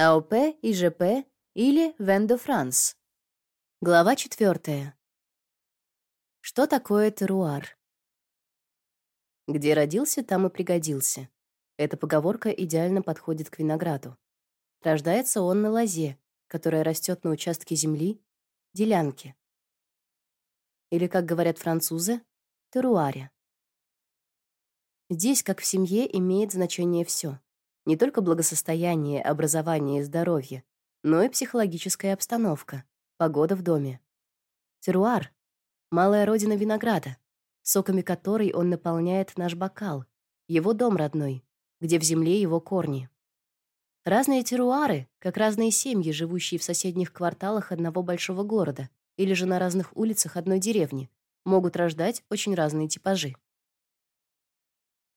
АОП, ИЖП или Вендо Франс. Глава 4. Что такое теруар? Где родился, там и пригодился. Эта поговорка идеально подходит к винограду. Рождается он на лозе, которая растет на участке земли, делянке. Или, как говорят французы, теруаре. Здесь, как в семье, имеет значение все. Не только благосостояние, образование и здоровье, но и психологическая обстановка, погода в доме. Теруар — малая родина винограда, соками которой он наполняет наш бокал, его дом родной, где в земле его корни. Разные теруары, как разные семьи, живущие в соседних кварталах одного большого города или же на разных улицах одной деревни, могут рождать очень разные типажи.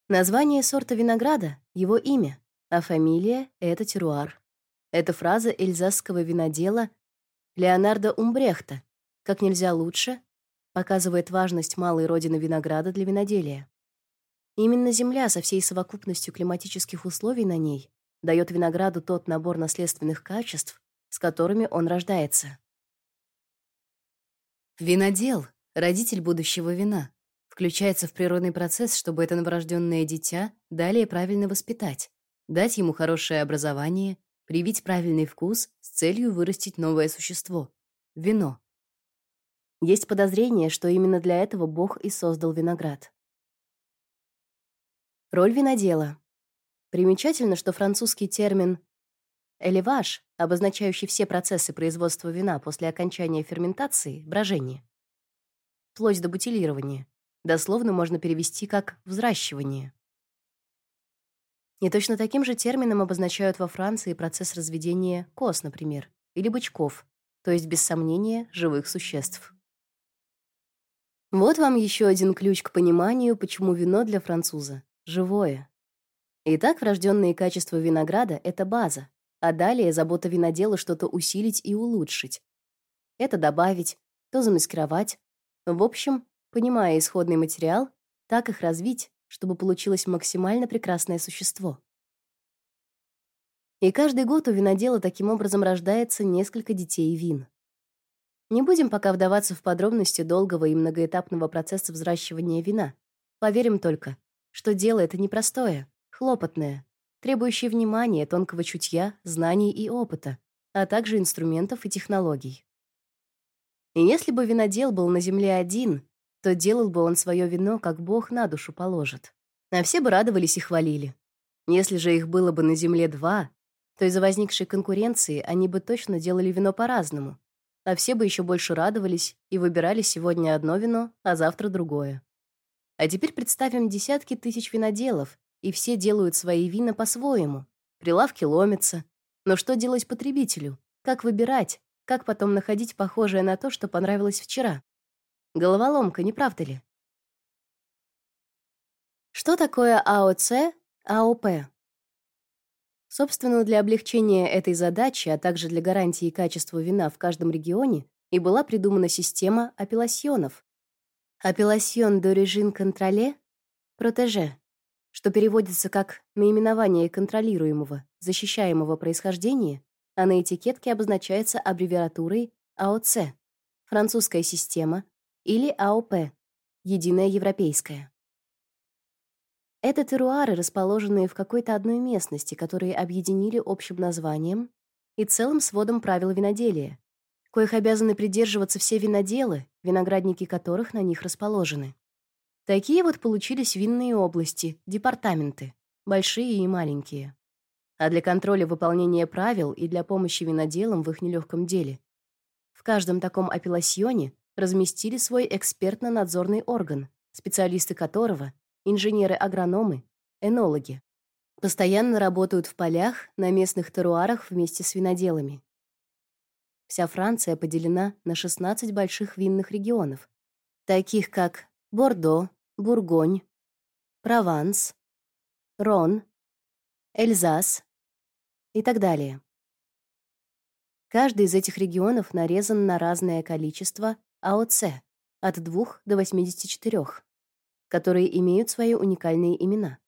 Название сорта винограда — его имя, а фамилия — это теруар. Это фраза эльзасского винодела Леонардо Умбрехта, как нельзя лучше, показывает важность малой родины винограда для виноделия. Именно земля со всей совокупностью климатических условий на ней дает винограду тот набор наследственных качеств, с которыми он рождается. Винодел — родитель будущего вина, включается в природный процесс, чтобы это новорожденное дитя далее правильно воспитать, дать ему хорошее образование, привить правильный вкус с целью вырастить новое существо — вино. Есть подозрение, что именно для этого Бог и создал виноград. Роль винодела. Примечательно, что французский термин «элеваж», обозначающий все процессы производства вина после окончания ферментации, брожения, вплоть до бутилирования, дословно можно перевести как «взращивание». И точно таким же термином обозначают во Франции процесс разведения коз, например, или бычков, то есть, без сомнения, живых существ. Вот вам еще один ключ к пониманию, почему вино для француза — живое. Итак, врожденные качества винограда — это база, а далее забота винодела что-то усилить и улучшить. Это добавить, то замаскировать. В общем, понимая исходный материал, так их развить, чтобы получилось максимально прекрасное существо. И каждый год у винодела таким образом рождается несколько детей вин. Не будем пока вдаваться в подробности долгого и многоэтапного процесса взращивания вина. Поверим только, что дело это непростое, хлопотное, требующее внимания, тонкого чутья, знаний и опыта, а также инструментов и технологий. И если бы винодел был на земле один, то делал бы он свое вино, как Бог на душу положит. А все бы радовались и хвалили. Если же их было бы на земле два, то из-за возникшей конкуренции они бы точно делали вино по-разному, а все бы еще больше радовались и выбирали сегодня одно вино, а завтра другое. А теперь представим десятки тысяч виноделов, и все делают свои вина по-своему. Прилавки ломятся. Но что делать потребителю? Как выбирать? Как потом находить похожее на то, что понравилось вчера? Головоломка, не правда ли? Что такое АОЦ, АОП? Собственно, для облегчения этой задачи, а также для гарантии качества вина в каждом регионе и была придумана система апелласьонов. Апелласьон d'origine contrôlée, протеже, что переводится как наименование контролируемого, защищаемого происхождения, а на этикетке обозначается аббревиатурой АОЦ, французская система, или АОП, единая европейская. Это теруары, расположенные в какой-то одной местности, которые объединили общим названием и целым сводом правил виноделия, коих обязаны придерживаться все виноделы, виноградники которых на них расположены. Такие вот получились винные области, департаменты, большие и маленькие. А для контроля выполнения правил и для помощи виноделам в их нелегком деле в каждом таком апелласьоне разместили свой экспертно-надзорный орган, специалисты которого инженеры-агрономы, энологи. Постоянно работают в полях, на местных теруарах вместе с виноделами. Вся Франция поделена на 16 больших винных регионов, таких как Бордо, Бургонь, Прованс, Рон, Эльзас и так далее. Каждый из этих регионов нарезан на разное количество АОЦ от 2 до 84 которые имеют свои уникальные имена.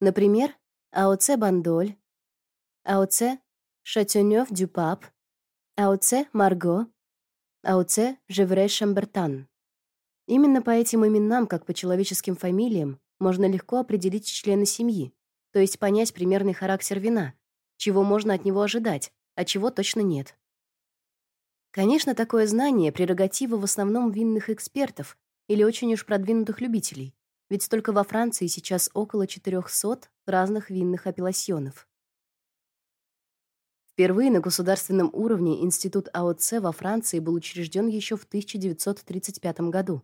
Например, АОЦ Бандоль, АОЦ Шатюнёв дю Пап, АОЦ Марго, АОЦ Жевре Шамбертан. Именно по этим именам, как по человеческим фамилиям, можно легко определить члена семьи, то есть понять примерный характер вина, чего можно от него ожидать, а чего точно нет. Конечно, такое знание — прерогатива в основном винных экспертов или очень уж продвинутых любителей, ведь только во Франции сейчас около 400 разных винных апелласьонов. Впервые на государственном уровне институт АОЦ во Франции был учрежден еще в 1935 году.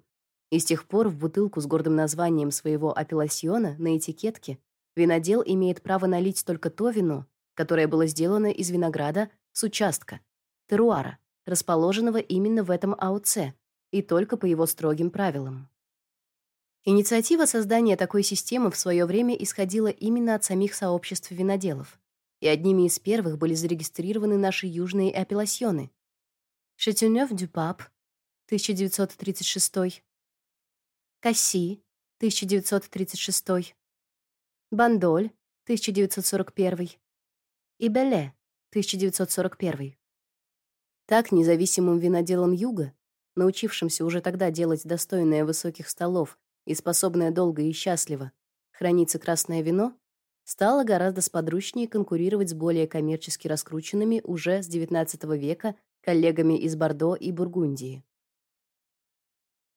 И с тех пор в бутылку с гордым названием своего апелласьона на этикетке винодел имеет право налить только то вино, которое было сделано из винограда с участка, теруара, расположенного именно в этом АОЦ, и только по его строгим правилам. Инициатива создания такой системы в свое время исходила именно от самих сообществ виноделов, и одними из первых были зарегистрированы наши южные апелласьоны. Шатюнёв дю Пап, 1936, Касси, 1936, Бандоль, 1941 и Беле, 1941. Так независимым виноделам Юга, научившимся уже тогда делать достойное высоких столов и способное долго и счастливо храниться красное вино, стало гораздо сподручнее конкурировать с более коммерчески раскрученными уже с XIX века коллегами из Бордо и Бургундии.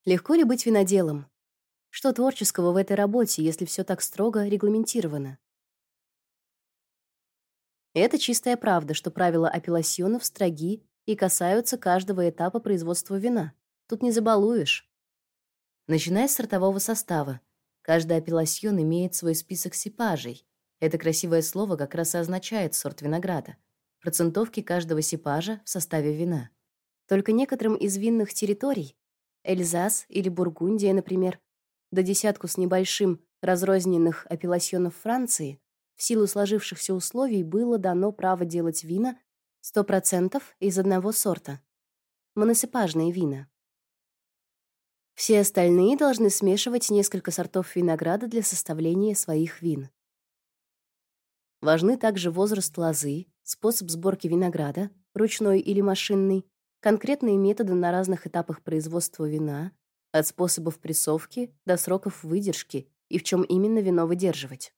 Легко ли быть виноделом? Что творческого в этой работе, если все так строго регламентировано? Это чистая правда, что правила апелласьонов строги и касаются каждого этапа производства вина. Тут не забалуешь. Начиная с сортового состава. Каждый апелласьон имеет свой список сипажей. Это красивое слово как раз и означает сорт винограда. Процентовки каждого сипажа в составе вина. Только некоторым из винных территорий, Эльзас или Бургундия, например, до десятку с небольшим разрозненных апелласьонов Франции, в силу сложившихся условий было дано право делать вина Сто процентов из одного сорта. Моносипажные вина. Все остальные должны смешивать несколько сортов винограда для составления своих вин. Важны также возраст лозы, способ сборки винограда, ручной или машинный, конкретные методы на разных этапах производства вина, от способов прессовки до сроков выдержки и в чем именно вино выдерживать.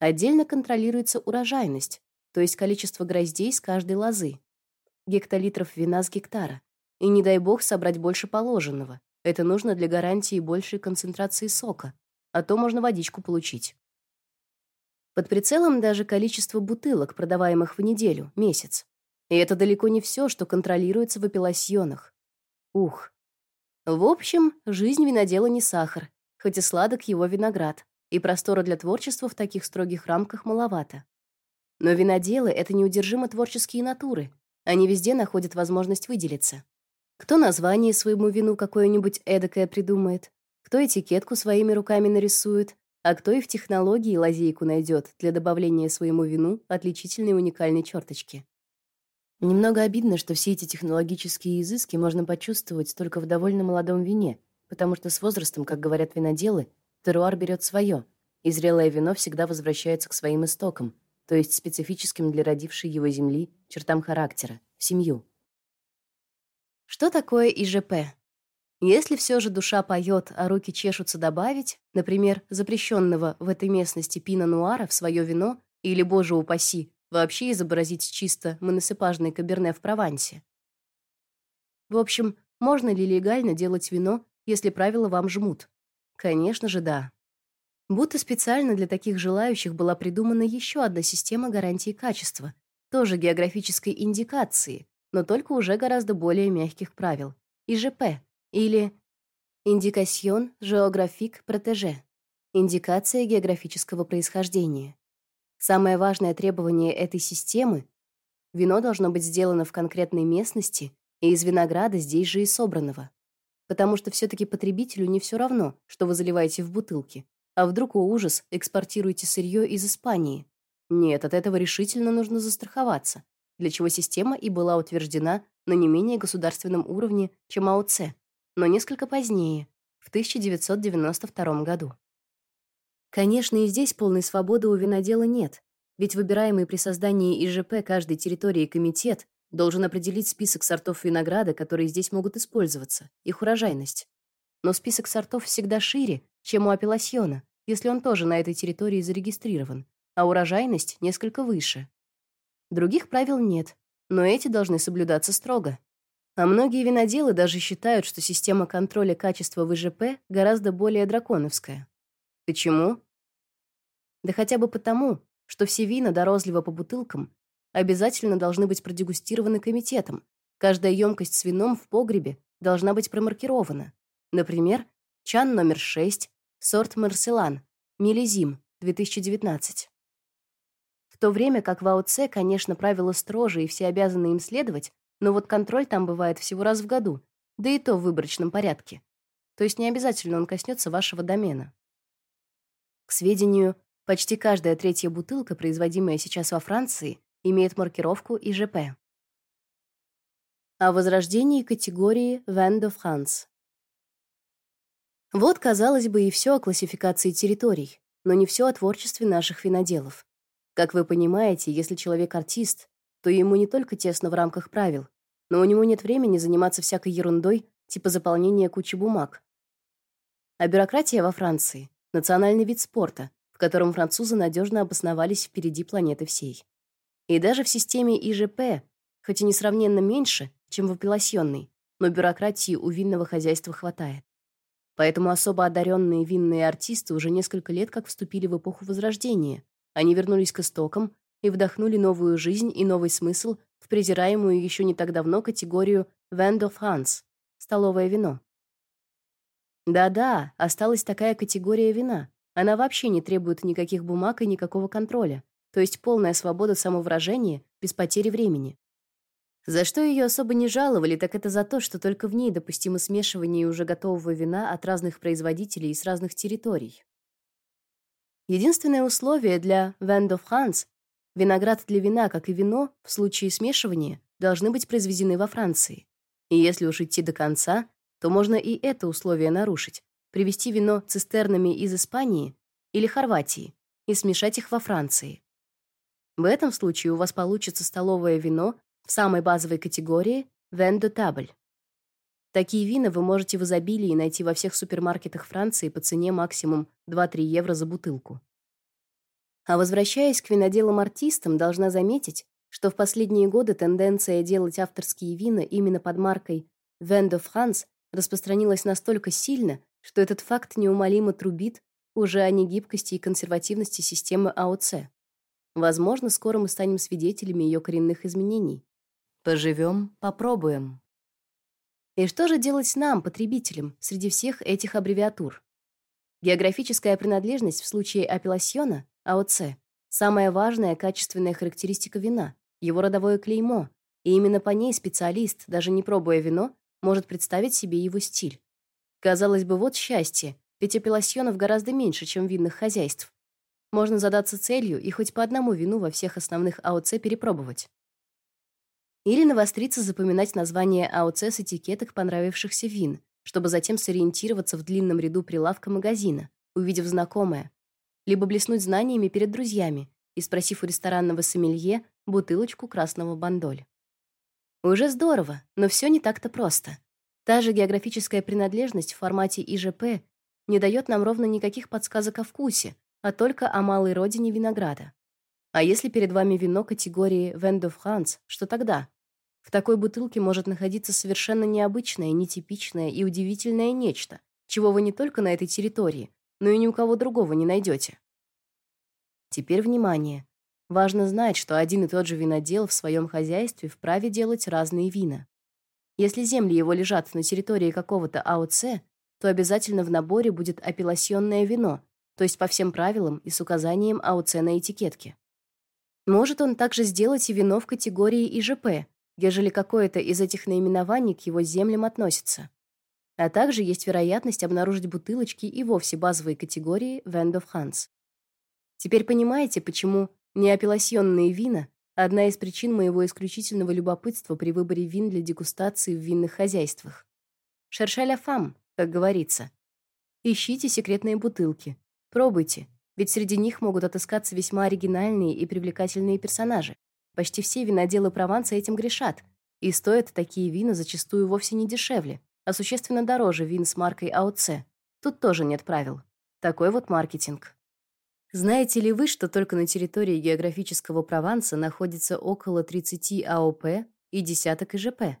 Отдельно контролируется урожайность, то есть количество гроздей с каждой лозы, гектолитров вина с гектара. И не дай бог собрать больше положенного. Это нужно для гарантии большей концентрации сока, а то можно водичку получить. Под прицелом даже количество бутылок, продаваемых в неделю, месяц. И это далеко не все, что контролируется в апелласьонах. Ух. В общем, жизнь винодела не сахар, хоть и сладок его виноград, и простора для творчества в таких строгих рамках маловато. Но виноделы — это неудержимо творческие натуры. Они везде находят возможность выделиться. Кто название своему вину какое-нибудь эдакое придумает, кто этикетку своими руками нарисует, а кто и в технологии лазейку найдет для добавления своему вину отличительной уникальной черточки. Немного обидно, что все эти технологические изыски можно почувствовать только в довольно молодом вине, потому что с возрастом, как говорят виноделы, теруар берет свое, и зрелое вино всегда возвращается к своим истокам, то есть специфическим для родившей его земли чертам характера, семью. Что такое ИЖП? Если все же душа поет, а руки чешутся добавить, например, запрещенного в этой местности пино-нуара в свое вино или, боже упаси, вообще изобразить чисто моносепажный каберне в Провансе. В общем, можно ли легально делать вино, если правила вам жмут? Конечно же, да. Будто специально для таких желающих была придумана еще одна система гарантии качества, тоже географической индикации, но только уже гораздо более мягких правил. ИЖП или Индикасьон Géographique Protégé. Индикация географического происхождения. Самое важное требование этой системы — вино должно быть сделано в конкретной местности и из винограда здесь же и собранного. Потому что все таки потребителю не все равно, что вы заливаете в бутылки, а вдруг, о ужас, экспортируете сырье из Испании? Нет, от этого решительно нужно застраховаться, для чего система и была утверждена на не менее государственном уровне, чем АОЦ, но несколько позднее, в 1992 году. Конечно, и здесь полной свободы у винодела нет. Ведь выбираемый при создании ИЖП каждой территории комитет должен определить список сортов винограда, которые здесь могут использоваться, их урожайность. Но список сортов всегда шире, чем у апелласьона, если он тоже на этой территории зарегистрирован, а урожайность несколько выше. Других правил нет, но эти должны соблюдаться строго. А многие виноделы даже считают, что система контроля качества в ИЖП гораздо более драконовская. Почему? Да хотя бы потому, что все вина до розлива по бутылкам обязательно должны быть продегустированы комитетом. Каждая емкость с вином в погребе должна быть промаркирована. Например, чан номер 6, сорт Марселан, миллизим, 2019. В то время как в АОЦ, конечно, правила строже и все обязаны им следовать, но вот контроль там бывает всего раз в году, да и то в выборочном порядке. То есть не обязательно он коснется вашего домена. К сведению, почти каждая третья бутылка, производимая сейчас во Франции, имеет маркировку ИЖП. О возрождении категории Vin de France. Вот, казалось бы, и все о классификации территорий, но не все о творчестве наших виноделов. Как вы понимаете, если человек артист, то ему не только тесно в рамках правил, но у него нет времени заниматься всякой ерундой, типа заполнения кучи бумаг. А бюрократия во Франции национальный вид спорта, в котором французы надежно обосновались впереди планеты всей. И даже в системе ИЖП, хоть и несравненно меньше, чем в апелласьонной, но бюрократии у винного хозяйства хватает. Поэтому особо одаренные винные артисты уже несколько лет как вступили в эпоху Возрождения. Они вернулись к истокам и вдохнули новую жизнь и новый смысл в презираемую еще не так давно категорию «Vin de France» — столовое вино. Да-да, осталась такая категория вина. Она вообще не требует никаких бумаг и никакого контроля, то есть полная свобода самовыражения без потери времени. За что ее особо не жаловали, так это за то, что только в ней допустимо смешивание уже готового вина от разных производителей и с разных территорий. Единственное условие для Vin de France Виноград для вина, как и вино, в случае смешивания, должны быть произведены во Франции. И если уж идти до конца, то можно и это условие нарушить, привезти вино цистернами из Испании или Хорватии и смешать их во Франции. В этом случае у вас получится столовое вино в самой базовой категории table. Такие вина вы можете в изобилии найти во всех супермаркетах Франции по цене максимум 2-3 евро за бутылку. А возвращаясь к виноделам-артистам, должна заметить, что в последние годы тенденция делать авторские вина именно под маркой Vin de France распространилась настолько сильно, что этот факт неумолимо трубит уже о негибкости и консервативности системы АОЦ. Возможно, скоро мы станем свидетелями ее коренных изменений. Поживем, попробуем. И что же делать нам, потребителям, среди всех этих аббревиатур? Географическая принадлежность в случае апелласьона АОЦ самая важная качественная характеристика вина, его родовое клеймо, и именно по ней специалист, даже не пробуя вино, может представить себе его стиль. Казалось бы, вот счастье, ведь апелласьонов гораздо меньше, чем винных хозяйств. Можно задаться целью и хоть по одному вину во всех основных АОЦ перепробовать. Или навостриться запоминать названия АОЦ с этикеток понравившихся вин, чтобы затем сориентироваться в длинном ряду прилавка магазина, увидев знакомое, либо блеснуть знаниями перед друзьями и спросив у ресторанного сомелье бутылочку красного бандоль. Уже здорово, но все не так-то просто. Та же географическая принадлежность в формате ИЖП не дает нам ровно никаких подсказок о вкусе, а только о малой родине винограда. А если перед вами вино категории Vin de France, что тогда? В такой бутылке может находиться совершенно необычное, нетипичное и удивительное нечто, чего вы не только на этой территории, но и ни у кого другого не найдете. Теперь внимание. Важно знать, что один и тот же винодел в своем хозяйстве вправе делать разные вина. Если земли его лежат на территории какого-то АОЦ, то обязательно в наборе будет апелласьонное вино, то есть по всем правилам и с указанием АОЦ на этикетке. Может он также сделать и вино в категории ИЖП, ежели какое-то из этих наименований к его землям относится. А также есть вероятность обнаружить бутылочки и вовсе базовой категории Vin de France. Теперь понимаете, почему неапелласьонные вина одна из причин моего исключительного любопытства при выборе вин для дегустации в винных хозяйствах. La femme, как говорится. Ищите секретные бутылки. Пробуйте, Ведь среди них могут отыскаться весьма оригинальные и привлекательные персонажи. Почти все виноделы Прованса этим грешат, и стоят такие вина зачастую вовсе не дешевле, а существенно дороже вин с маркой АОЦ. Тут тоже нет правил. Такой вот маркетинг. Знаете ли вы, что только на территории географического Прованса находится около 30 АОП и десяток ИЖП?